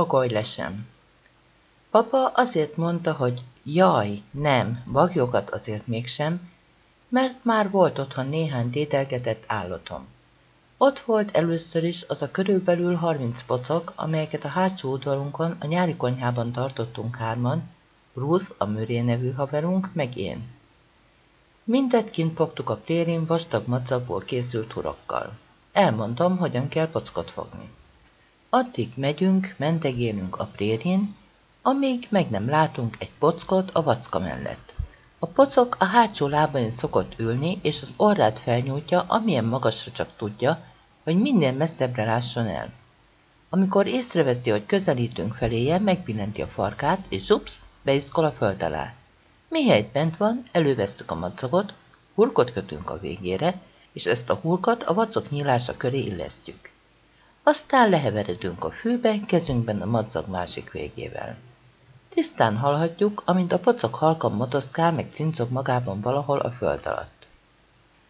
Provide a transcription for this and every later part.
bagoly lesem. Papa azért mondta, hogy jaj, nem, bagyokat azért mégsem, mert már volt otthon néhány dédelgetett állatom. Ott volt először is az a körülbelül 30 pocok, amelyeket a hátsó udvarunkon a nyári konyhában tartottunk hárman, Bruce, a Müré nevű haverunk, meg én. Mindet kint fogtuk a térén vastag macagból készült hurokkal. Elmondtam, hogyan kell pockot fogni. Addig megyünk, mentegélünk a prérin, amíg meg nem látunk egy pockot a vacka mellett. A pocok a hátsó lábain szokott ülni, és az orrát felnyújtja, amilyen magasra csak tudja, hogy minél messzebbre lásson el. Amikor észreveszi, hogy közelítünk feléje, megbillenti a farkát, és zupsz, beiszkol a föld alá. Mihelyt bent van, elővesztük a madzagot, hurkot kötünk a végére, és ezt a hurkot a vacok nyílása köré illesztjük. Aztán leheveredünk a fűbe, kezünkben a madzag másik végével. Tisztán hallhatjuk, amint a pocok halkan motoszkál meg cincog magában valahol a föld alatt.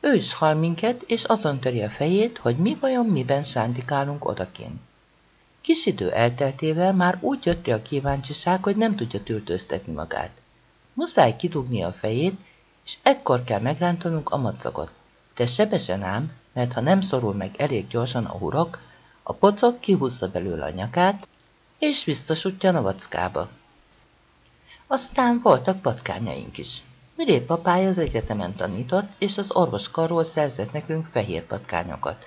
Ő is hall minket, és azon töri a fejét, hogy mi vajon miben sándikálunk odakén. Kis idő elteltével már úgy jött a kíváncsiság, hogy nem tudja tültőztetni magát. Muszáj kidugni a fejét, és ekkor kell megrántanunk a madzagot. De sebesen ám, mert ha nem szorul meg elég gyorsan a hurok, a pocok kihúzza belőle a nyakát, és visszasutja a vackába. Aztán voltak patkányaink is. Miré papája az egyetemen tanított, és az orvoskarról szerzett nekünk fehér patkányokat.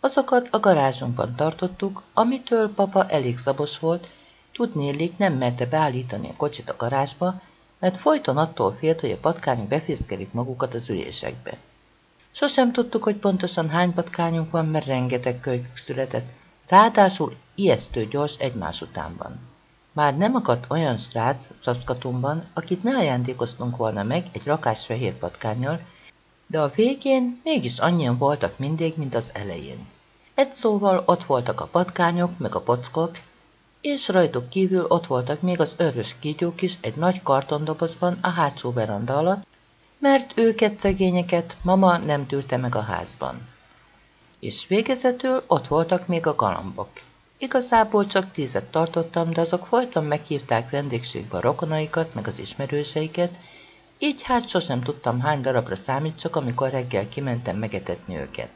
Azokat a garázsunkban tartottuk, amitől papa elég szabos volt, tudnélik nem merte beállítani a kocsit a garázsba, mert folyton attól félt, hogy a patkányok befészkelik magukat az ülésekbe. Sosem tudtuk, hogy pontosan hány patkányunk van, mert rengeteg kölykük született, ráadásul ijesztő gyors egymás utánban. Már nem akadt olyan srác Szaszkatumban, akit ne ajándékoztunk volna meg egy rakás fehér patkányjal, de a végén mégis annyian voltak mindig, mint az elején. Egy szóval ott voltak a patkányok, meg a pockok, és rajtuk kívül ott voltak még az örös kígyók is egy nagy kartondobozban a hátsó veranda alatt, mert őket szegényeket mama nem tűrte meg a házban. És végezetül ott voltak még a galambok. Igazából csak tízet tartottam, de azok folyton meghívták vendégségbe a rokonaikat, meg az ismerőseiket, így hát sosem tudtam hány darabra számítsak, amikor reggel kimentem megetetni őket.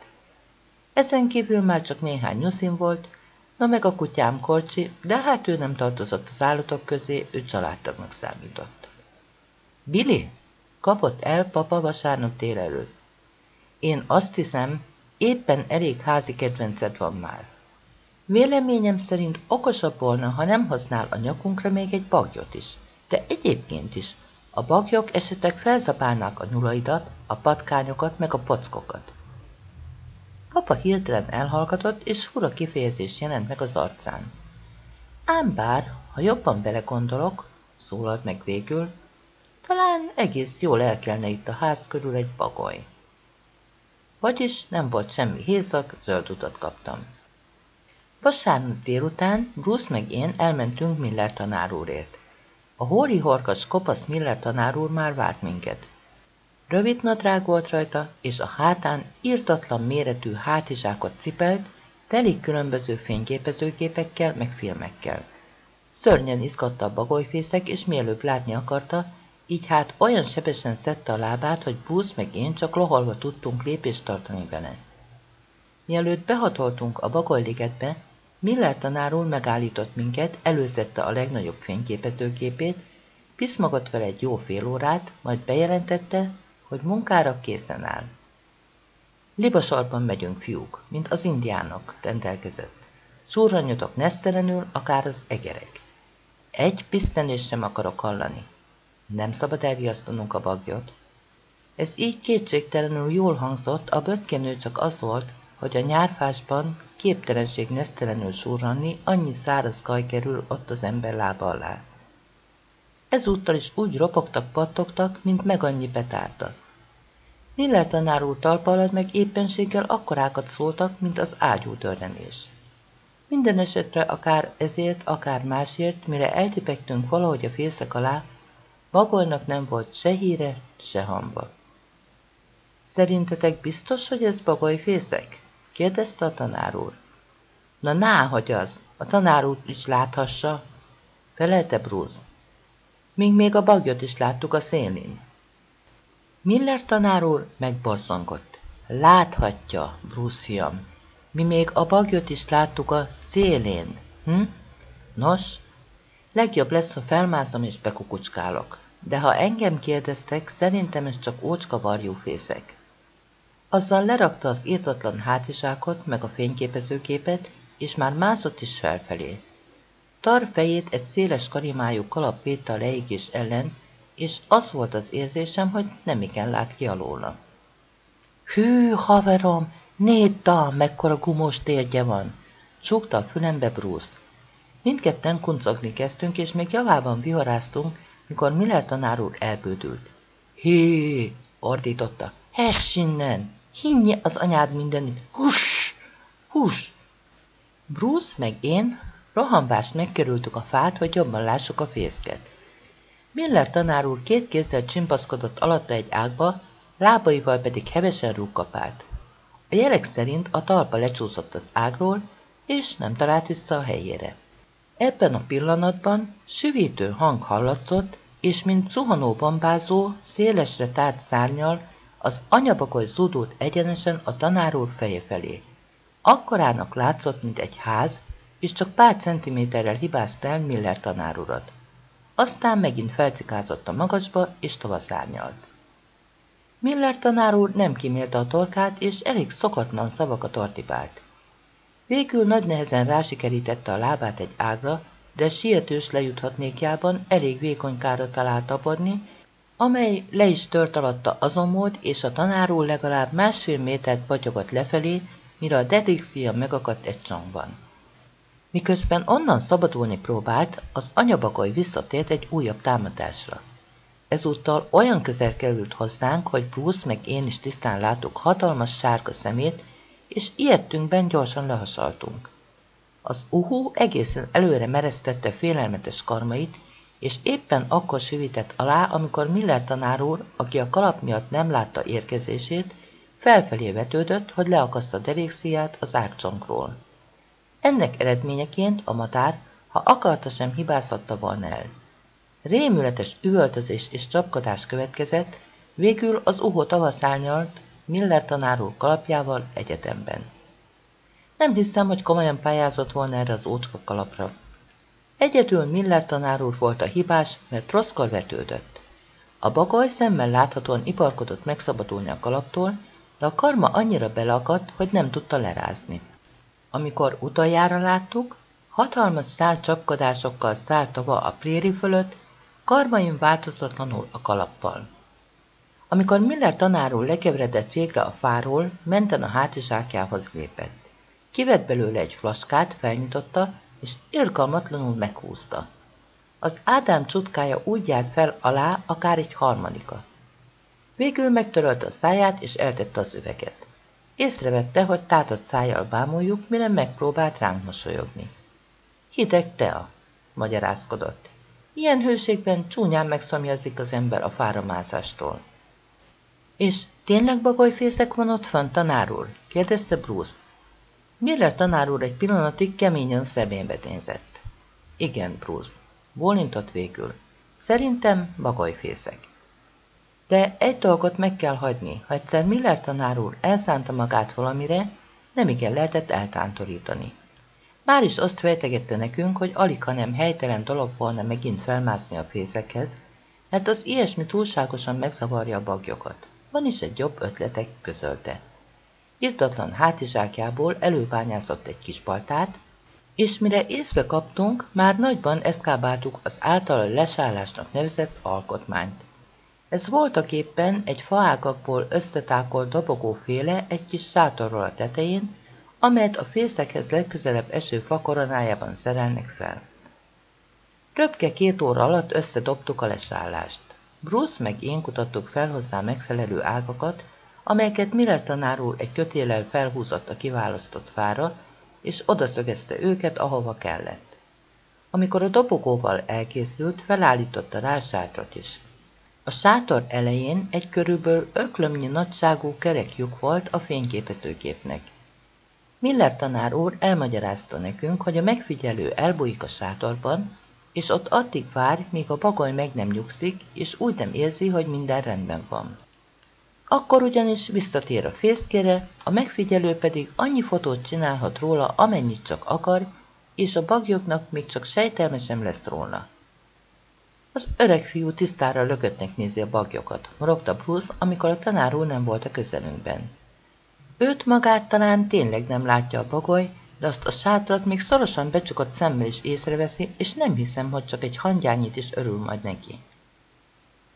Ezen kívül már csak néhány nyuszin volt, na meg a kutyám Korcsi, de hát ő nem tartozott az állatok közé, ő családtagnak számított. Billy? Kapott el papa vasárnap délelőtt. Én azt hiszem, éppen elég házi kedvenced van már. Véleményem szerint okosabb volna, ha nem hoznál a nyakunkra még egy bagyot is. De egyébként is, a bagyok esetek felzapálnák a nyulaidat, a patkányokat meg a pockokat. Papa hirtelen elhallgatott, és fura kifejezés jelent meg az arcán. Ám bár, ha jobban belegondolok, szólalt meg végül, talán egész jól elkelne itt a ház körül egy bagoly. Vagyis nem volt semmi hézak, zöld utat kaptam. Vasárnap délután Bruce meg én elmentünk Miller tanár úrért. A hóri horkas kopasz Miller tanár úr már várt minket. Rövid nadrág volt rajta, és a hátán írtatlan méretű hátizsákot cipelt, teli különböző fényképezőgépekkel meg filmekkel. Szörnyen izgatta a bagolyfészek, és mielőbb látni akarta, így hát olyan sebesen szedte a lábát, hogy Bruce meg én csak loholva tudtunk lépést tartani vele. Mielőtt behatoltunk a bagolyligetbe, Miller tanár megállított minket, előzette a legnagyobb fényképezőgépét, piszmagott vele egy jó fél órát, majd bejelentette, hogy munkára készen áll. Libasorban megyünk, fiúk, mint az indiánok, rendelkezett. Szúrranyotok nesztelenül, akár az egerek. Egy pisztenést sem akarok hallani. Nem szabad elriasztanunk a bagyot. Ez így kétségtelenül jól hangzott, a bökkenő csak az volt, hogy a nyárfásban képtelenség nesztelenül surranni, annyi száraz kaj kerül ott az ember lába alá. Ezúttal is úgy ropogtak, pattogtak, mint meg annyi petárda. Miller tanár úr talpa alatt meg éppenséggel akkorákat szóltak, mint az ágyú törrenés. Minden esetre akár ezért, akár másért, mire eltipegtünk valahogy a fészek alá, Bagolnak nem volt se híre, se hamba. Szerintetek biztos, hogy ez bagoly fészek? kérdezte a tanár úr. Na ná, hogy az, a tanár úr is láthassa, felelte Bruce. Míg még a bagyot is láttuk a szélén. Miller tanár úr megborzongott. Láthatja, Bruce fiam. Mi még a bagyot is láttuk a szélén. Hm? Nos, legjobb lesz, ha felmászom és bekukucskálok. De ha engem kérdeztek, szerintem ez csak ócska varjúfészek. Azzal lerakta az írtatlan hátizsákot, meg a fényképezőképet, és már mászott is felfelé. Tar fejét egy széles karimájú kalap védte a leégés ellen, és az volt az érzésem, hogy nem igen lát ki alóla. Hű, haverom, nézd mekkora gumós térgye van! Csukta a fülembe Bruce. Mindketten kuncogni kezdtünk, és még javában viharáztunk, mikor Miller tanár úr elbődült. Hé, ordította, hess innen! Hinnyi az anyád mindenit! Hús! Hús! Bruce meg én rohanvást megkerültük a fát, hogy jobban lássuk a fészket. Miller tanár úr két kézzel csimpaszkodott alatta egy ágba, lábaival pedig hevesen rúgkapált. A jelek szerint a talpa lecsúszott az ágról, és nem talált vissza a helyére. Ebben a pillanatban süvítő hang hallatszott, és mint zuhanó bambázó, szélesre tárt szárnyal, az anyabagoly zúdult egyenesen a tanár úr feje felé. Akkorának látszott, mint egy ház, és csak pár centiméterrel hibázta el Miller tanárurat. Aztán megint felcikázott a magasba, és tovaszárnyalt. Miller tanár úr nem kimélte a torkát, és elég szokatlan szavakat artibált. Végül nagy nehezen rásikerítette a lábát egy ágra, de sietős lejuthatnékjában elég vékonykára talált abadni, amely le is tört alatta azon mód, és a tanár úr legalább másfél métert patyogott lefelé, mire a dedixia megakadt egy csongban. Miközben onnan szabadulni próbált, az anyabagoly visszatért egy újabb támadásra. Ezúttal olyan közel került hozzánk, hogy Bruce meg én is tisztán láttuk hatalmas sárga szemét, és ilyettünkben gyorsan lehasaltunk. Az uhú egészen előre meresztette félelmetes karmait, és éppen akkor süvített alá, amikor Miller tanár úr, aki a kalap miatt nem látta érkezését, felfelé vetődött, hogy leakaszta derékszíját az ágcsonkról. Ennek eredményeként a madár, ha akarta sem hibázhatta volna el. Rémületes üvöltözés és csapkodás következett, végül az uhó tavaszárnyalt Miller tanár úr kalapjával egyetemben. Nem hiszem, hogy komolyan pályázott volna erre az ócska kalapra. Egyedül Miller tanár úr volt a hibás, mert rosszkor vetődött. A bagoly szemmel láthatóan iparkodott megszabadulni a kalaptól, de a karma annyira belakadt, hogy nem tudta lerázni. Amikor utoljára láttuk, hatalmas szál csapkodásokkal szállt a préri fölött, karmaim változatlanul a kalappal. Amikor Miller tanárul lekeveredett végre a fáról, menten a hátizsákjához lépett. Kivett belőle egy flaskát, felnyitotta, és irgalmatlanul meghúzta. Az Ádám csutkája úgy járt fel alá, akár egy harmanika. Végül megtörölte a száját, és eltette az üveget. Észrevette, hogy tátott szájjal bámuljuk, mire megpróbált ránk mosolyogni. Hideg tea, magyarázkodott. Ilyen hőségben csúnyán megszomjazik az ember a fáramázástól. És tényleg bagolyfészek van ott fent, tanár úr? kérdezte Bruce. Miller tanár úr egy pillanatig keményen szemébe nézett. Igen, Bruce. Bólintott végül. Szerintem bagolyfészek. De egy dolgot meg kell hagyni, ha egyszer Miller tanár úr elszánta magát valamire, nem igen lehetett eltántorítani. Már is azt fejtegette nekünk, hogy alig, hanem helytelen dolog volna megint felmászni a fészekhez, mert az ilyesmi túlságosan megzavarja a bagyokat. Van is egy jobb ötletek, közölte. Irtatlan hátizsákjából előbányázott egy kis baltát, és mire észbe kaptunk, már nagyban eszkábáltuk az általa lesállásnak nevezett alkotmányt. Ez voltak éppen egy faágakból összetákolt dobogóféle egy kis sátorról a tetején, amelyet a fészekhez legközelebb eső fakoronájában szerelnek fel. Röpke két óra alatt összedobtuk a lesállást. Bruce meg én kutattuk fel hozzá megfelelő ágakat, amelyeket Miller tanár úr egy kötélel felhúzott a kiválasztott fára, és odaszögezte őket, ahova kellett. Amikor a dobogóval elkészült, felállította rá sátrat is. A sátor elején egy körülbelül öklömnyi nagyságú kereklyuk volt a fényképezőgépnek. Miller tanár úr elmagyarázta nekünk, hogy a megfigyelő elbújik a sátorban, és ott addig vár, míg a bagoly meg nem nyugszik, és úgy nem érzi, hogy minden rendben van. Akkor ugyanis visszatér a fészkére, a megfigyelő pedig annyi fotót csinálhat róla, amennyit csak akar, és a bagyoknak még csak sejtelme sem lesz róla. Az öreg fiú tisztára lökötnek nézi a bagyokat, morogta Bruce, amikor a tanár úr nem volt a közelünkben. Őt magát talán tényleg nem látja a bagoly, de azt a sátrat még szorosan becsukott szemmel is észreveszi, és nem hiszem, hogy csak egy hangyányit is örül majd neki.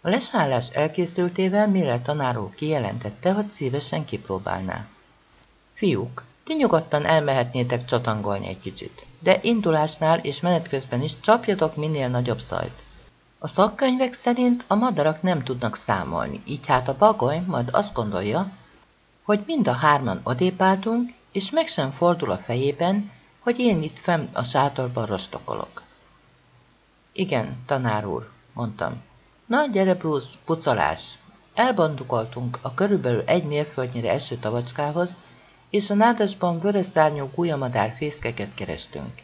A lesállás elkészültével Miller tanár úr kijelentette, hogy szívesen kipróbálná. Fiúk, ti nyugodtan elmehetnétek csatangolni egy kicsit, de indulásnál és menet közben is csapjatok minél nagyobb szajt. A szakkönyvek szerint a madarak nem tudnak számolni, így hát a bagoly majd azt gondolja, hogy mind a hárman odépáltunk, és meg sem fordul a fejében, hogy én itt fenn a sátorban rostokolok. Igen, tanár úr, mondtam. Na, gyere, Bruce, pucolás! Elbandukoltunk a körülbelül egy mérföldnyire eső tavacskához, és a nádasban vörös szárnyú gulyamadár fészkeket kerestünk.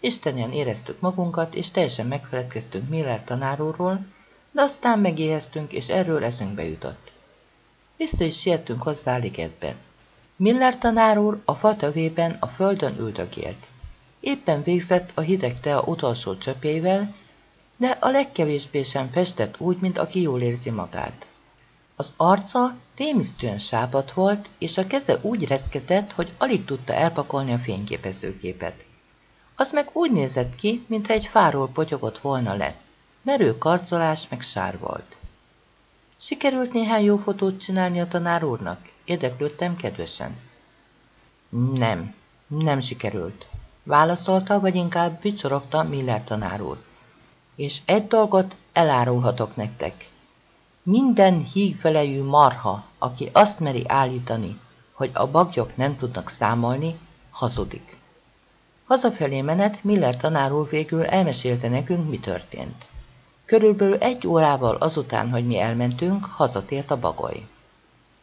Istenien éreztük magunkat, és teljesen megfeledkeztünk Miller tanárúról, de aztán megéheztünk, és erről eszünkbe jutott. Vissza is siettünk hozzá ligetbe. Miller tanár úr a fa tövében a földön üldögélt. Éppen végzett a hideg tea utolsó csöpével, de a legkevésbé sem festett úgy, mint aki jól érzi magát. Az arca témisztően sápat volt, és a keze úgy reszketett, hogy alig tudta elpakolni a fényképezőgépet. Az meg úgy nézett ki, mintha egy fáról potyogott volna le. Merő karcolás meg sár volt. Sikerült néhány jó fotót csinálni a tanár úrnak? Érdeklődtem kedvesen. Nem, nem sikerült. Válaszolta, vagy inkább vicsorogta Miller tanár úr. És egy dolgot elárulhatok nektek. Minden hígfelejű marha, aki azt meri állítani, hogy a bagyok nem tudnak számolni, hazudik. Hazafelé menet Miller tanár úr végül elmesélte nekünk, mi történt. Körülbelül egy órával azután, hogy mi elmentünk, hazatért a bagoly.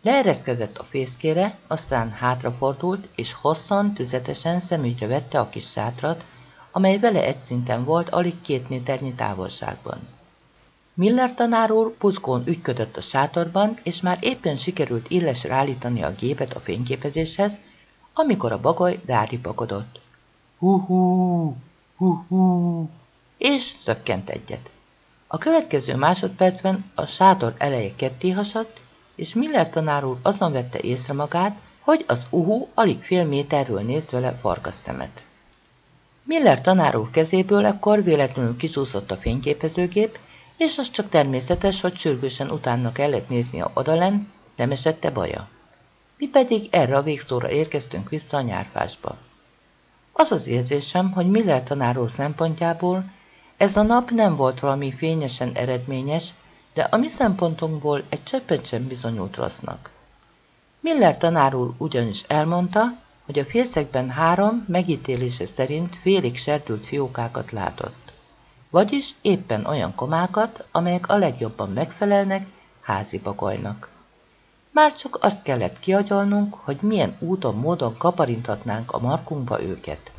Leereszkedett a fészkére, aztán hátrafordult, és hosszan, tüzetesen szemügyre vette a kis sátrat, amely vele egy szinten volt, alig két méternyi távolságban. Miller tanár úr puszkón ügyködött a sátorban, és már éppen sikerült illesre állítani a gépet a fényképezéshez, amikor a bagoly ráripakodott. Hú-hú, hú-hú, és zökkent egyet. A következő másodpercben a sátor eleje ketté hasadt, és Miller tanár úr azon vette észre magát, hogy az uhu alig fél méterről néz vele farkasztemet. Miller tanár úr kezéből ekkor véletlenül kisúszott a fényképezőgép, és az csak természetes, hogy sürgősen utána kellett néznie odalen, nem esette baja. Mi pedig erre a végszóra érkeztünk vissza a nyárfásba. Az az érzésem, hogy Miller tanár úr szempontjából ez a nap nem volt valami fényesen eredményes, de a mi szempontunkból egy cseppet sem bizonyult rossznak. Miller tanár úr ugyanis elmondta, hogy a félszekben három megítélése szerint félig serdült fiókákat látott. Vagyis éppen olyan komákat, amelyek a legjobban megfelelnek házi bagolynak. Már csak azt kellett kiagyalnunk, hogy milyen úton, módon kaparinthatnánk a markunkba őket.